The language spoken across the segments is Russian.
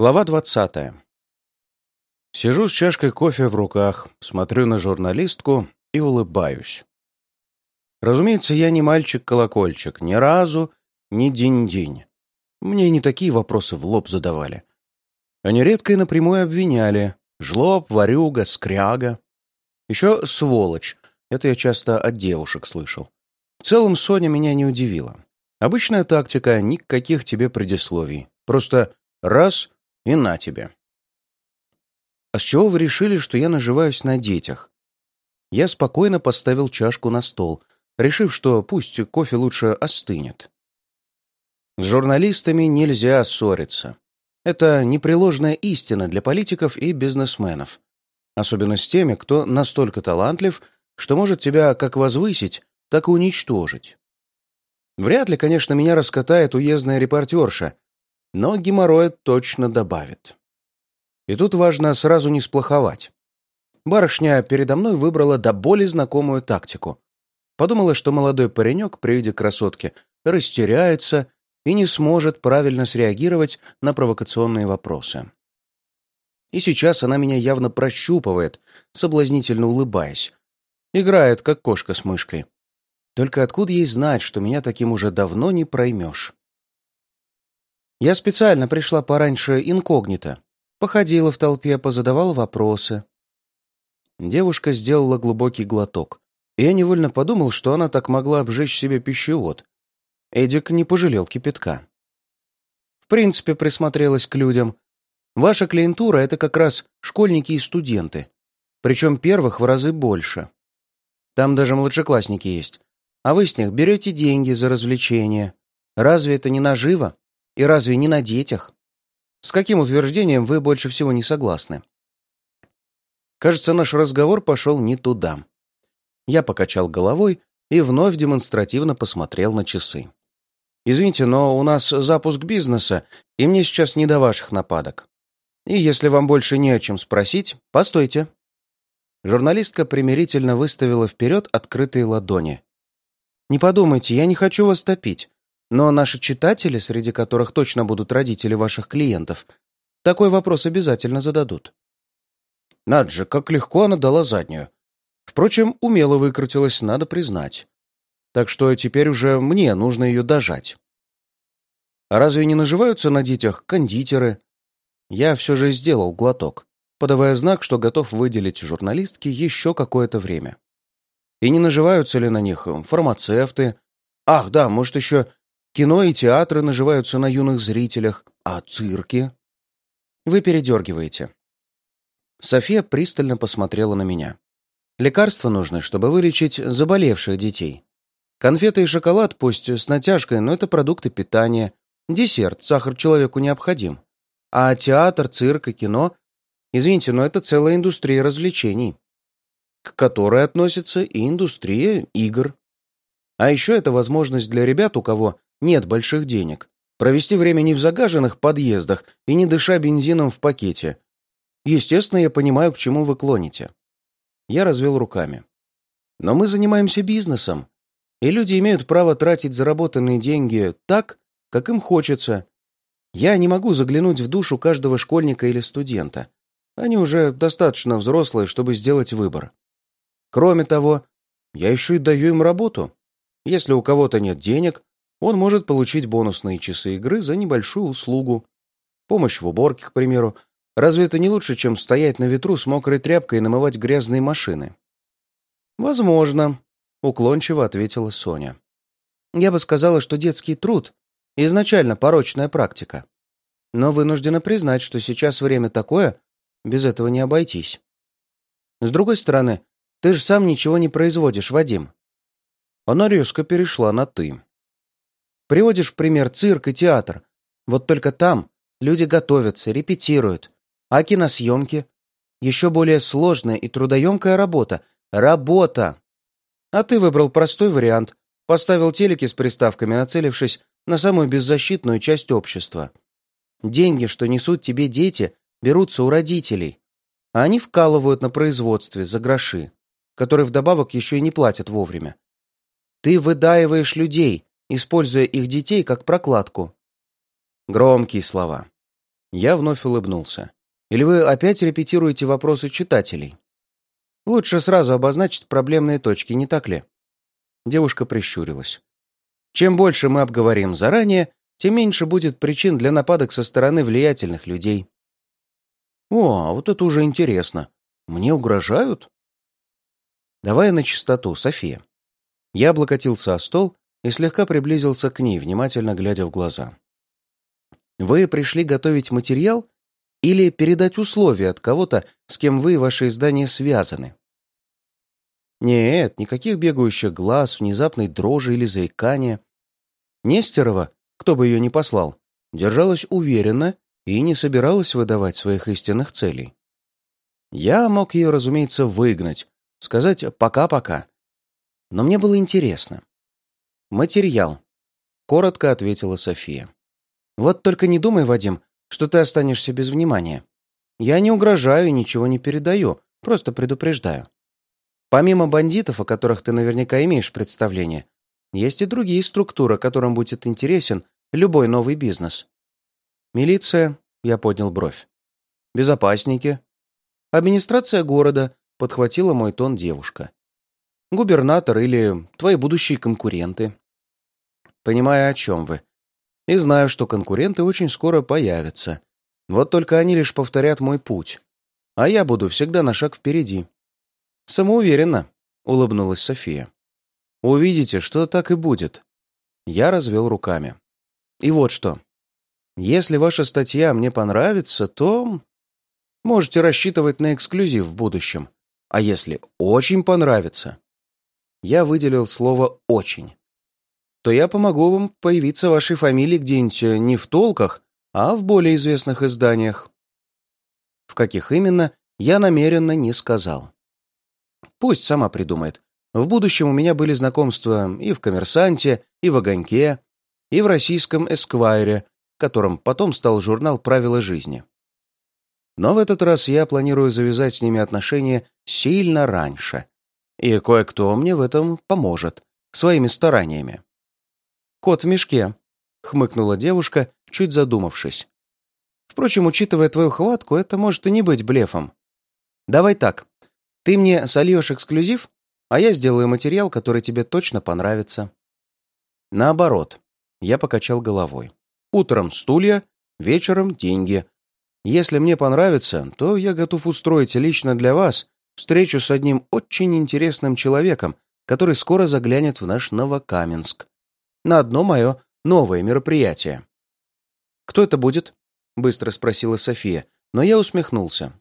Глава двадцатая. Сижу с чашкой кофе в руках, смотрю на журналистку и улыбаюсь. Разумеется, я не мальчик-колокольчик, ни разу, ни день-день. Мне не такие вопросы в лоб задавали. Они редко и напрямую обвиняли. Жлоб, варюга, скряга. Еще сволочь. Это я часто от девушек слышал. В целом, Соня меня не удивила. Обычная тактика, никаких тебе предисловий. Просто раз — и на тебе. А с чего вы решили, что я наживаюсь на детях? Я спокойно поставил чашку на стол, решив, что пусть кофе лучше остынет. С журналистами нельзя ссориться. Это непреложная истина для политиков и бизнесменов. Особенно с теми, кто настолько талантлив, что может тебя как возвысить, так и уничтожить. Вряд ли, конечно, меня раскатает уездная репортерша, но геморроя точно добавит. И тут важно сразу не сплоховать. Барышня передо мной выбрала до боли знакомую тактику. Подумала, что молодой паренек при виде красотки растеряется и не сможет правильно среагировать на провокационные вопросы. И сейчас она меня явно прощупывает, соблазнительно улыбаясь. Играет, как кошка с мышкой. Только откуда ей знать, что меня таким уже давно не проймешь? Я специально пришла пораньше инкогнито. Походила в толпе, позадавала вопросы. Девушка сделала глубокий глоток. И я невольно подумал, что она так могла обжечь себе пищевод. Эдик не пожалел кипятка. В принципе, присмотрелась к людям. Ваша клиентура — это как раз школьники и студенты. Причем первых в разы больше. Там даже младшеклассники есть. А вы с них берете деньги за развлечения. Разве это не наживо? И разве не на детях? С каким утверждением вы больше всего не согласны? Кажется, наш разговор пошел не туда. Я покачал головой и вновь демонстративно посмотрел на часы. «Извините, но у нас запуск бизнеса, и мне сейчас не до ваших нападок. И если вам больше не о чем спросить, постойте». Журналистка примирительно выставила вперед открытые ладони. «Не подумайте, я не хочу вас топить. Но наши читатели, среди которых точно будут родители ваших клиентов, такой вопрос обязательно зададут. Надо же, как легко она дала заднюю. Впрочем, умело выкрутилась, надо признать. Так что теперь уже мне нужно ее дожать. А разве не наживаются на детях кондитеры? Я все же сделал глоток, подавая знак, что готов выделить журналистке еще какое-то время. И не наживаются ли на них фармацевты? Ах, да, может, еще Кино и театры наживаются на юных зрителях, а цирки? Вы передергиваете. София пристально посмотрела на меня. Лекарства нужны, чтобы вылечить заболевших детей. Конфеты и шоколад, пусть с натяжкой, но это продукты питания. Десерт, сахар человеку необходим. А театр, цирк и кино... Извините, но это целая индустрия развлечений, к которой относится и индустрия игр. А еще это возможность для ребят, у кого нет больших денег. Провести время не в загаженных подъездах и не дыша бензином в пакете. Естественно, я понимаю, к чему вы клоните. Я развел руками. Но мы занимаемся бизнесом, и люди имеют право тратить заработанные деньги так, как им хочется. Я не могу заглянуть в душу каждого школьника или студента. Они уже достаточно взрослые, чтобы сделать выбор. Кроме того, я еще и даю им работу. Если у кого-то нет денег, он может получить бонусные часы игры за небольшую услугу. Помощь в уборке, к примеру. Разве это не лучше, чем стоять на ветру с мокрой тряпкой и намывать грязные машины? «Возможно», — уклончиво ответила Соня. «Я бы сказала, что детский труд — изначально порочная практика. Но вынуждена признать, что сейчас время такое, без этого не обойтись. С другой стороны, ты же сам ничего не производишь, Вадим». Она резко перешла на «ты». Приводишь в пример цирк и театр. Вот только там люди готовятся, репетируют. А киносъемки? Еще более сложная и трудоемкая работа. Работа! А ты выбрал простой вариант. Поставил телеки с приставками, нацелившись на самую беззащитную часть общества. Деньги, что несут тебе дети, берутся у родителей. А они вкалывают на производстве за гроши, которые вдобавок еще и не платят вовремя. Ты выдаиваешь людей, используя их детей как прокладку. Громкие слова. Я вновь улыбнулся. «Или вы опять репетируете вопросы читателей?» «Лучше сразу обозначить проблемные точки, не так ли?» Девушка прищурилась. «Чем больше мы обговорим заранее, тем меньше будет причин для нападок со стороны влиятельных людей». «О, вот это уже интересно. Мне угрожают?» «Давай на чистоту, София». Я облокотился о стол и слегка приблизился к ней, внимательно глядя в глаза. «Вы пришли готовить материал или передать условия от кого-то, с кем вы и ваше издание связаны?» Нет, никаких бегающих глаз, внезапной дрожи или заикания. Нестерова, кто бы ее ни послал, держалась уверенно и не собиралась выдавать своих истинных целей. Я мог ее, разумеется, выгнать, сказать «пока-пока». Но мне было интересно. «Материал», — коротко ответила София. «Вот только не думай, Вадим, что ты останешься без внимания. Я не угрожаю и ничего не передаю, просто предупреждаю. Помимо бандитов, о которых ты наверняка имеешь представление, есть и другие структуры, которым будет интересен любой новый бизнес. Милиция, я поднял бровь. Безопасники. Администрация города, подхватила мой тон девушка. Губернатор или твои будущие конкуренты. Понимаю, о чем вы. И знаю, что конкуренты очень скоро появятся. Вот только они лишь повторят мой путь. А я буду всегда на шаг впереди. «Самоуверенно», — улыбнулась София. «Увидите, что так и будет». Я развел руками. «И вот что. Если ваша статья мне понравится, то можете рассчитывать на эксклюзив в будущем. А если очень понравится, я выделил слово «очень», то я помогу вам появиться вашей фамилии где-нибудь не в толках, а в более известных изданиях. В каких именно, я намеренно не сказал. Пусть сама придумает. В будущем у меня были знакомства и в «Коммерсанте», и в «Огоньке», и в российском «Эсквайре», которым потом стал журнал «Правила жизни». Но в этот раз я планирую завязать с ними отношения сильно раньше. И кое-кто мне в этом поможет, своими стараниями. «Кот в мешке», — хмыкнула девушка, чуть задумавшись. «Впрочем, учитывая твою хватку, это может и не быть блефом. Давай так, ты мне сольешь эксклюзив, а я сделаю материал, который тебе точно понравится. Наоборот, я покачал головой. Утром стулья, вечером деньги. Если мне понравится, то я готов устроить лично для вас встречу с одним очень интересным человеком, который скоро заглянет в наш Новокаменск. На одно мое новое мероприятие. «Кто это будет?» — быстро спросила София, но я усмехнулся.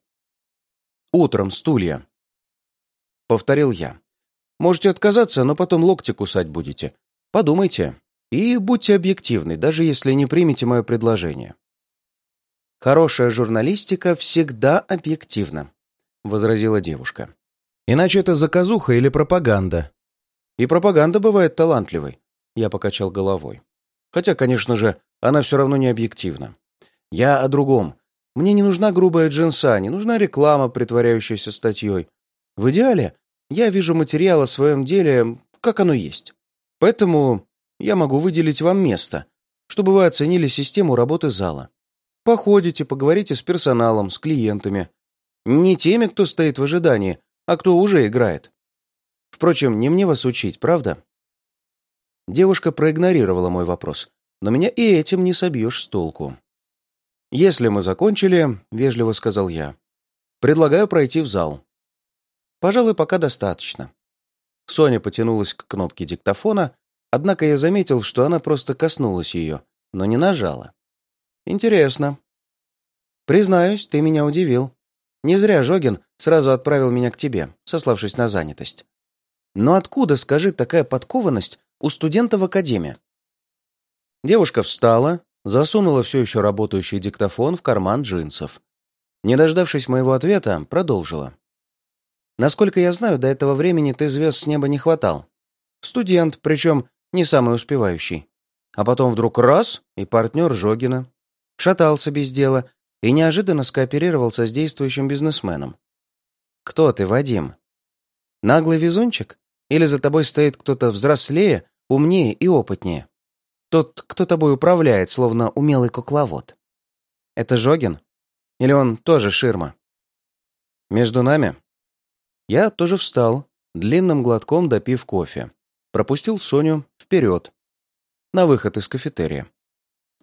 «Утром стулья. Повторил я. Можете отказаться, но потом локти кусать будете. Подумайте. И будьте объективны, даже если не примете мое предложение. Хорошая журналистика всегда объективна, возразила девушка. Иначе это заказуха или пропаганда. И пропаганда бывает талантливой. Я покачал головой. Хотя, конечно же, она все равно не объективна. Я о другом. Мне не нужна грубая джинса, не нужна реклама, притворяющаяся статьей. В идеале я вижу материал о своем деле, как оно есть. Поэтому я могу выделить вам место, чтобы вы оценили систему работы зала. Походите, поговорите с персоналом, с клиентами. Не теми, кто стоит в ожидании, а кто уже играет. Впрочем, не мне вас учить, правда? Девушка проигнорировала мой вопрос, но меня и этим не собьешь с толку. «Если мы закончили», — вежливо сказал я, — «предлагаю пройти в зал. Пожалуй, пока достаточно. Соня потянулась к кнопке диктофона, однако я заметил, что она просто коснулась ее, но не нажала. Интересно. Признаюсь, ты меня удивил. Не зря Жогин сразу отправил меня к тебе, сославшись на занятость. Но откуда, скажи, такая подкованность у студента в академии? Девушка встала, засунула все еще работающий диктофон в карман джинсов. Не дождавшись моего ответа, продолжила. Насколько я знаю, до этого времени ты звезд с неба не хватал. Студент, причем не самый успевающий. А потом вдруг раз — и партнер Жогина. Шатался без дела и неожиданно скооперировался с действующим бизнесменом. Кто ты, Вадим? Наглый везунчик? Или за тобой стоит кто-то взрослее, умнее и опытнее? Тот, кто тобой управляет, словно умелый кукловод. Это Жогин? Или он тоже ширма? Между нами? Я тоже встал, длинным глотком допив кофе. Пропустил Соню вперед, на выход из кафетерия.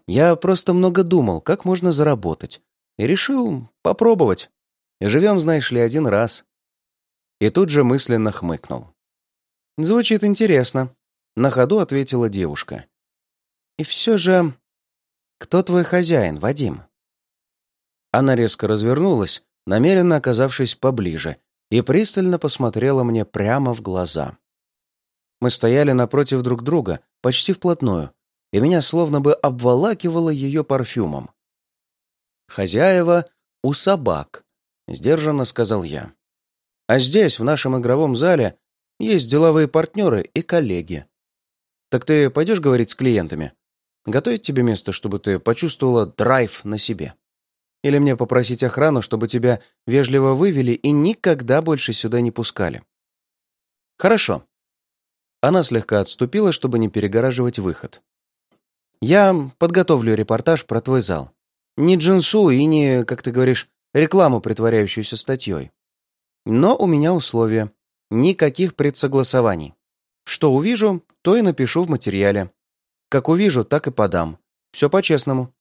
Я просто много думал, как можно заработать. И решил попробовать. Живем, знаешь ли, один раз. И тут же мысленно хмыкнул. «Звучит интересно», — на ходу ответила девушка. «И все же... Кто твой хозяин, Вадим?» Она резко развернулась, намеренно оказавшись поближе, и пристально посмотрела мне прямо в глаза. Мы стояли напротив друг друга, почти вплотную, и меня словно бы обволакивало ее парфюмом. «Хозяева у собак», — сдержанно сказал я. «А здесь, в нашем игровом зале, есть деловые партнеры и коллеги. Так ты пойдешь говорить с клиентами? Готовить тебе место, чтобы ты почувствовала драйв на себе?» Или мне попросить охрану, чтобы тебя вежливо вывели и никогда больше сюда не пускали? Хорошо. Она слегка отступила, чтобы не перегораживать выход. Я подготовлю репортаж про твой зал. Не джинсу и не, как ты говоришь, рекламу, притворяющуюся статьей. Но у меня условия. Никаких предсогласований. Что увижу, то и напишу в материале. Как увижу, так и подам. Все по-честному.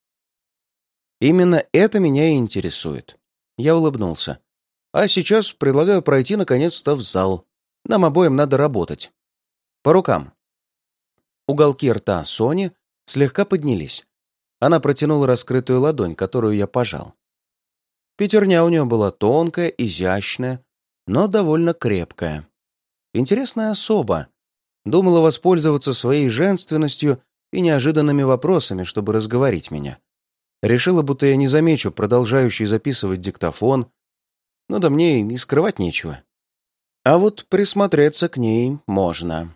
Именно это меня и интересует. Я улыбнулся. А сейчас предлагаю пройти наконец-то в зал. Нам обоим надо работать. По рукам. Уголки рта Сони слегка поднялись. Она протянула раскрытую ладонь, которую я пожал. Пятерня у нее была тонкая, изящная, но довольно крепкая. Интересная особа. Думала воспользоваться своей женственностью и неожиданными вопросами, чтобы разговорить меня. Решила, будто я не замечу продолжающий записывать диктофон. Ну да мне и скрывать нечего. А вот присмотреться к ней можно.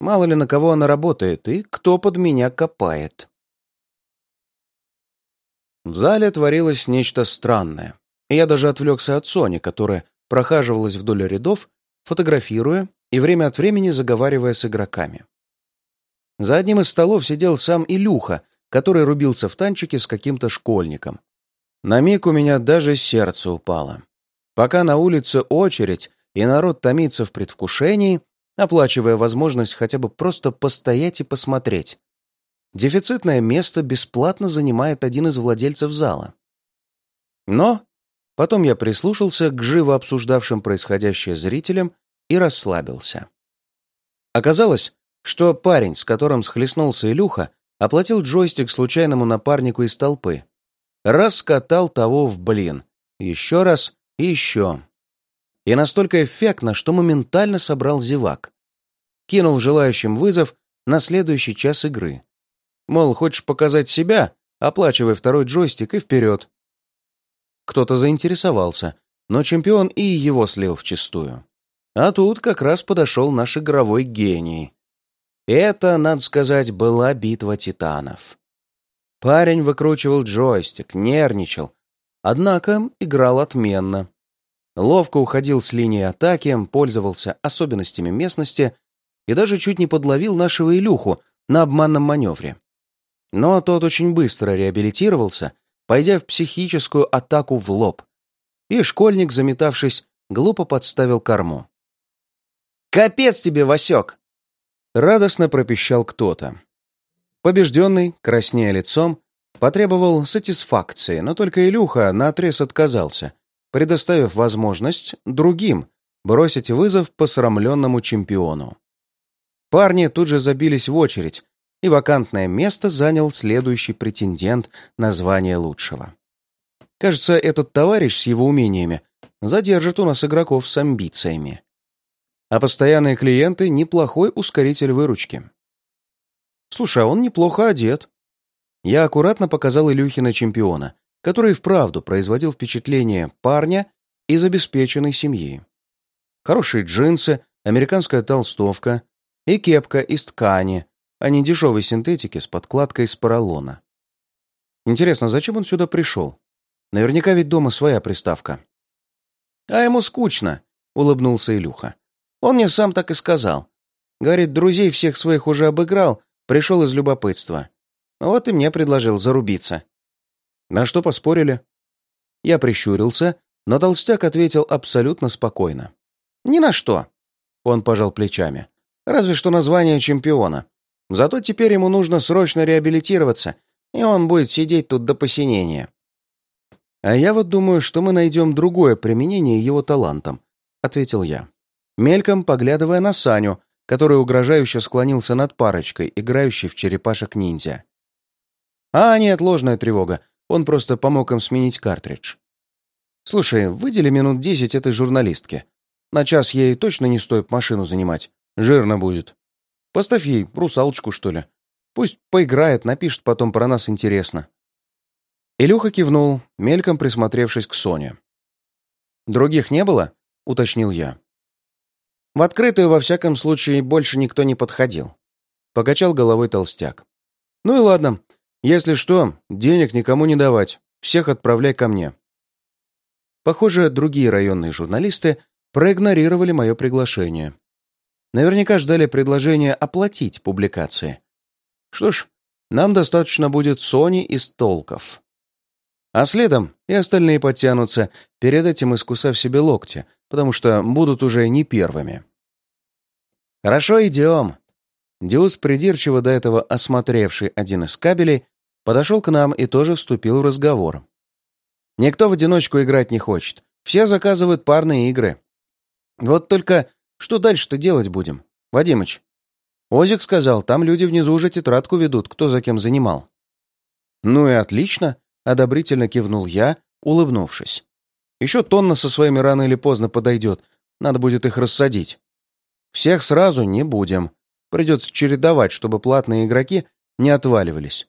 Мало ли на кого она работает и кто под меня копает. В зале творилось нечто странное. Я даже отвлекся от Сони, которая прохаживалась вдоль рядов, фотографируя и время от времени заговаривая с игроками. За одним из столов сидел сам Илюха который рубился в танчике с каким-то школьником. На миг у меня даже сердце упало. Пока на улице очередь, и народ томится в предвкушении, оплачивая возможность хотя бы просто постоять и посмотреть. Дефицитное место бесплатно занимает один из владельцев зала. Но потом я прислушался к живо обсуждавшим происходящее зрителям и расслабился. Оказалось, что парень, с которым схлестнулся Илюха, Оплатил джойстик случайному напарнику из толпы. Раскатал того в блин. Еще раз и еще. И настолько эффектно, что моментально собрал зевак. Кинул желающим вызов на следующий час игры. Мол, хочешь показать себя? Оплачивай второй джойстик и вперед. Кто-то заинтересовался, но чемпион и его слил вчистую. А тут как раз подошел наш игровой гений. Это, надо сказать, была битва титанов. Парень выкручивал джойстик, нервничал, однако играл отменно. Ловко уходил с линии атаки, пользовался особенностями местности и даже чуть не подловил нашего Илюху на обманном маневре. Но тот очень быстро реабилитировался, пойдя в психическую атаку в лоб. И школьник, заметавшись, глупо подставил корму. «Капец тебе, Васек!» Радостно пропищал кто-то. Побежденный, краснея лицом, потребовал сатисфакции, но только Илюха наотрез отказался, предоставив возможность другим бросить вызов посрамленному чемпиону. Парни тут же забились в очередь, и вакантное место занял следующий претендент на звание лучшего. Кажется, этот товарищ с его умениями задержит у нас игроков с амбициями а постоянные клиенты — неплохой ускоритель выручки. Слушай, а он неплохо одет. Я аккуратно показал Илюхина чемпиона, который вправду производил впечатление парня из обеспеченной семьи. Хорошие джинсы, американская толстовка и кепка из ткани, а не дешевой синтетики с подкладкой из поролона. Интересно, зачем он сюда пришел? Наверняка ведь дома своя приставка. «А ему скучно», — улыбнулся Илюха. Он мне сам так и сказал. Говорит, друзей всех своих уже обыграл, пришел из любопытства. Вот и мне предложил зарубиться. На что поспорили? Я прищурился, но толстяк ответил абсолютно спокойно. «Ни на что!» Он пожал плечами. «Разве что название чемпиона. Зато теперь ему нужно срочно реабилитироваться, и он будет сидеть тут до посинения». «А я вот думаю, что мы найдем другое применение его талантам», — ответил я, мельком поглядывая на Саню, который угрожающе склонился над парочкой, играющей в черепашек-ниндзя. «А, нет, ложная тревога. Он просто помог им сменить картридж. Слушай, выдели минут десять этой журналистке. На час ей точно не стоит машину занимать. Жирно будет. Поставь ей русалочку, что ли. Пусть поиграет, напишет потом про нас интересно». Илюха кивнул, мельком присмотревшись к Соне. «Других не было?» — уточнил я. В открытую, во всяком случае, больше никто не подходил. Покачал головой толстяк. «Ну и ладно. Если что, денег никому не давать. Всех отправляй ко мне». Похоже, другие районные журналисты проигнорировали мое приглашение. Наверняка ждали предложения оплатить публикации. Что ж, нам достаточно будет Сони и Столков. А следом и остальные подтянутся, перед этим искусав себе локти, потому что будут уже не первыми. «Хорошо, идем». Дюс, придирчиво до этого осмотревший один из кабелей, подошел к нам и тоже вступил в разговор. Никто в одиночку играть не хочет. Все заказывают парные игры. Вот только что дальше-то делать будем, Вадимыч? Озик сказал, там люди внизу уже тетрадку ведут, кто за кем занимал. Ну и отлично, одобрительно кивнул я, улыбнувшись. Еще тонна со своими рано или поздно подойдет, надо будет их рассадить. Всех сразу не будем. Придется чередовать, чтобы платные игроки не отваливались.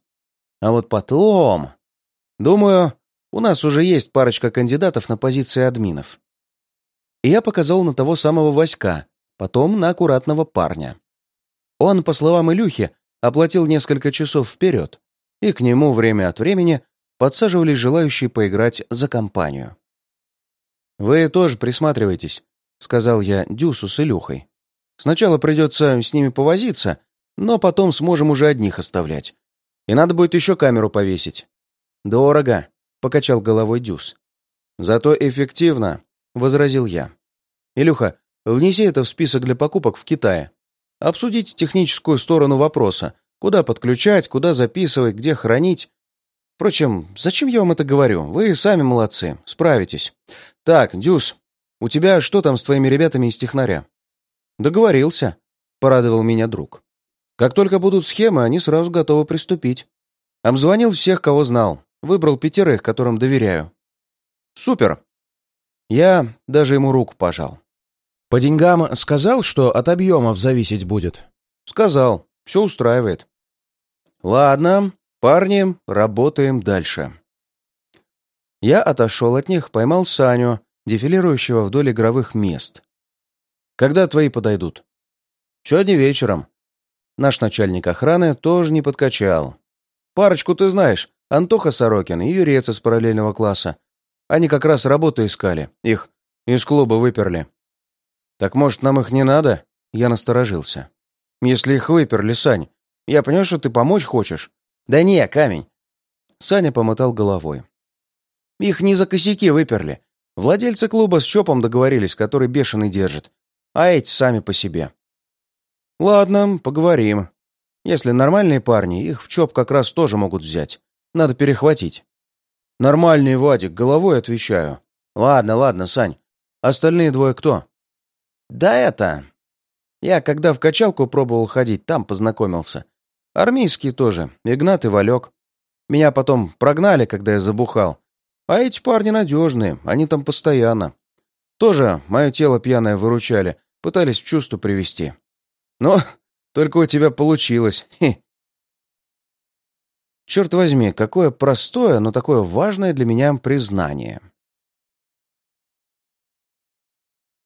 А вот потом... Думаю, у нас уже есть парочка кандидатов на позиции админов. И я показал на того самого Васька, потом на аккуратного парня. Он, по словам Илюхи, оплатил несколько часов вперед, и к нему время от времени подсаживались желающие поиграть за компанию. «Вы тоже присматривайтесь», — сказал я Дюсу с Илюхой. «Сначала придется с ними повозиться, но потом сможем уже одних оставлять. И надо будет еще камеру повесить. Дорого покачал головой Дюс. «Зато эффективно», — возразил я. «Илюха, внеси это в список для покупок в Китае. Обсудите техническую сторону вопроса. Куда подключать, куда записывать, где хранить. Впрочем, зачем я вам это говорю? Вы сами молодцы, справитесь. Так, Дюс, у тебя что там с твоими ребятами из технаря?» «Договорился», — порадовал меня друг. «Как только будут схемы, они сразу готовы приступить. Обзвонил всех, кого знал. Выбрал пятерых, которым доверяю. Супер. Я даже ему руку пожал. По деньгам сказал, что от объемов зависеть будет? Сказал. Все устраивает. Ладно, парни, работаем дальше. Я отошел от них, поймал Саню, дефилирующего вдоль игровых мест. Когда твои подойдут? Сегодня вечером. Наш начальник охраны тоже не подкачал. Парочку ты знаешь, Антоха Сорокин и Юрец из параллельного класса. Они как раз работу искали. Их из клуба выперли. Так может, нам их не надо? Я насторожился. Если их выперли, Сань, я понимаю, что ты помочь хочешь. Да не, камень. Саня помотал головой. Их не за косяки выперли. Владельцы клуба с ЧОПом договорились, который бешеный держит. А эти сами по себе. Ладно, поговорим. Если нормальные парни, их в ЧОП как раз тоже могут взять. Надо перехватить. Нормальный Вадик, головой отвечаю. Ладно, ладно, Сань. Остальные двое кто? Да это... Я, когда в качалку пробовал ходить, там познакомился. Армейские тоже, Игнат и Валек. Меня потом прогнали, когда я забухал. А эти парни надежные, они там постоянно. Тоже мое тело пьяное выручали, пытались в чувство привести. Но только у тебя получилось. Хе. Черт возьми, какое простое, но такое важное для меня признание.